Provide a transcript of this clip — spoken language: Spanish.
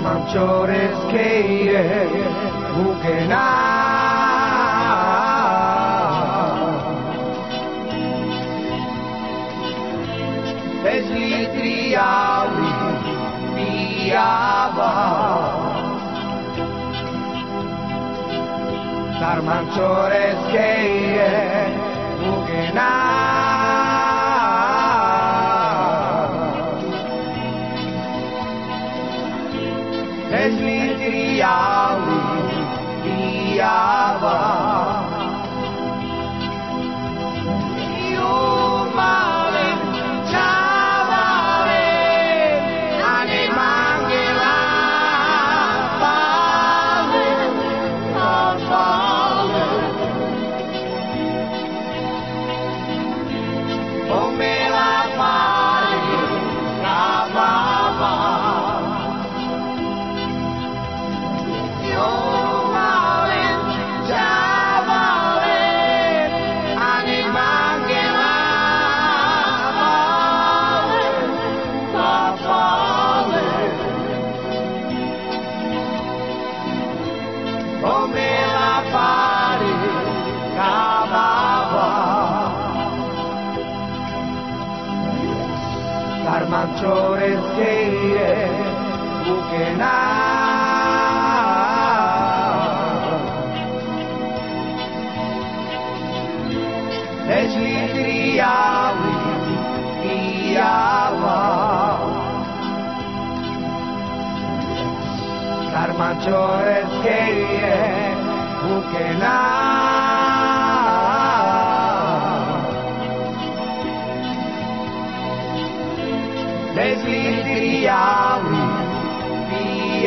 manchores que iré. Besli triauli biava Dar manchores que es mi criado, guiaba. Buquena Eslitriavi iava dar mayores que